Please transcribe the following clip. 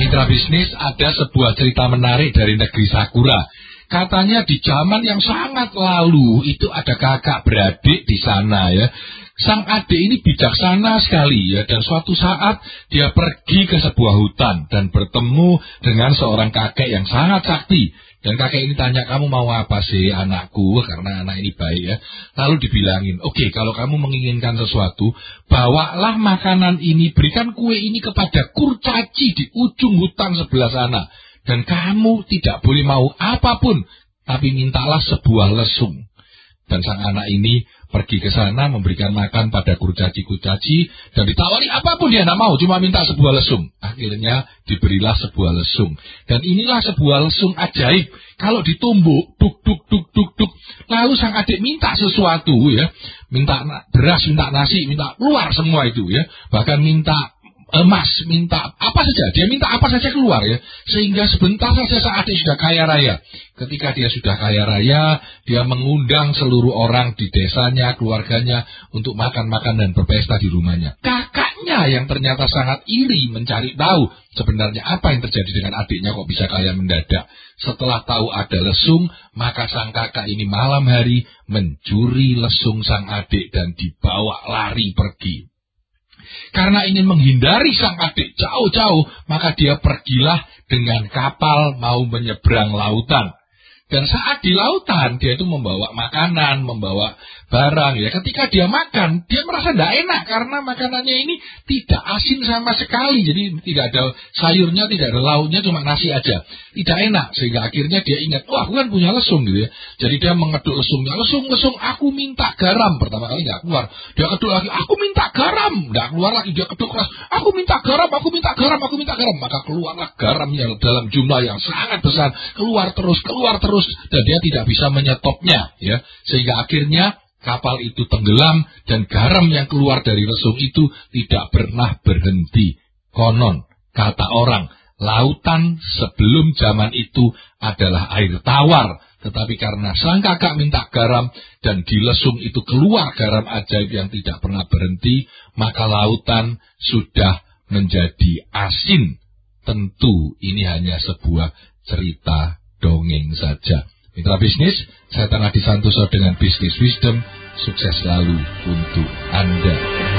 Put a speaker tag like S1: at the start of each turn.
S1: Mitra bisnis ada sebuah cerita menarik dari negeri Sakura. Katanya di zaman yang sangat lalu itu ada kakak beradik di sana ya. Sang adik ini bijaksana sekali ya dan suatu saat dia pergi ke sebuah hutan dan bertemu dengan seorang kakek yang sangat sakti. Dan kakek ini tanya, kamu mau apa sih anakku? Karena anak ini baik ya. Lalu dibilangin, oke okay, kalau kamu menginginkan sesuatu, bawalah makanan ini, berikan kue ini kepada kurcaci di ujung hutan sebelah sana. Dan kamu tidak boleh mau apa pun, tapi mintalah sebuah lesung. Dan sang anak ini pergi ke sana memberikan makan pada kurcaci-kurcaci dan ditawari apa pun dia tidak mau cuma minta sebuah lesung. Akhirnya diberilah sebuah lesung. Dan inilah sebuah lesung ajaib. Kalau ditumbuk duk duk duk duk duk lalu sang adik minta sesuatu ya. Minta beras minta nasi minta keluar semua itu ya. Bahkan minta emas, minta apa saja, dia minta apa saja keluar ya, sehingga sebentar saja saat dia sudah kaya raya. Ketika dia sudah kaya raya, dia mengundang seluruh orang di desanya, keluarganya untuk makan-makan dan berpesta di rumahnya. Kakaknya yang ternyata sangat iri mencari tahu sebenarnya apa yang terjadi dengan adiknya kok bisa kaya mendadak. Setelah tahu ada lesung, maka sang kakak ini malam hari mencuri lesung sang adik dan dibawa lari pergi. Karena ingin menghindari sang adik jauh-jauh, maka dia pergilah dengan kapal mau menyeberang lautan. Dan saat di lautan dia itu membawa makanan, membawa barang ya. Ketika dia makan, dia merasa tidak enak karena makanannya ini tidak asin sama sekali. Jadi tidak ada sayurnya, tidak ada lauknya, cuma nasi aja. Tidak enak sehingga akhirnya dia ingat, wah aku kan punya lesung gitu ya. Jadi dia mengeduk lesungnya, lesung lesung aku minta garam. Pertama kali nggak keluar. Dia keduk lagi, aku minta garam. Nggak keluar lagi dia keduk keras, aku minta garam, aku minta garam, aku minta garam. Maka keluarlah garam yang dalam jumlah yang sangat besar. Keluar terus, keluar terus terus dan dia tidak bisa menyetopnya ya. Sehingga akhirnya kapal itu tenggelam dan garam yang keluar dari lesung itu tidak pernah berhenti. Konon kata orang lautan sebelum zaman itu adalah air tawar. Tetapi karena sang kakak minta garam dan di lesung itu keluar garam ajaib yang tidak pernah berhenti maka lautan sudah menjadi asin. Tentu ini hanya sebuah cerita dongeng saja. Mitra bisnis, saya Tanah Disantoso dengan bisnis wisdom, sukses selalu untuk Anda.